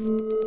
broken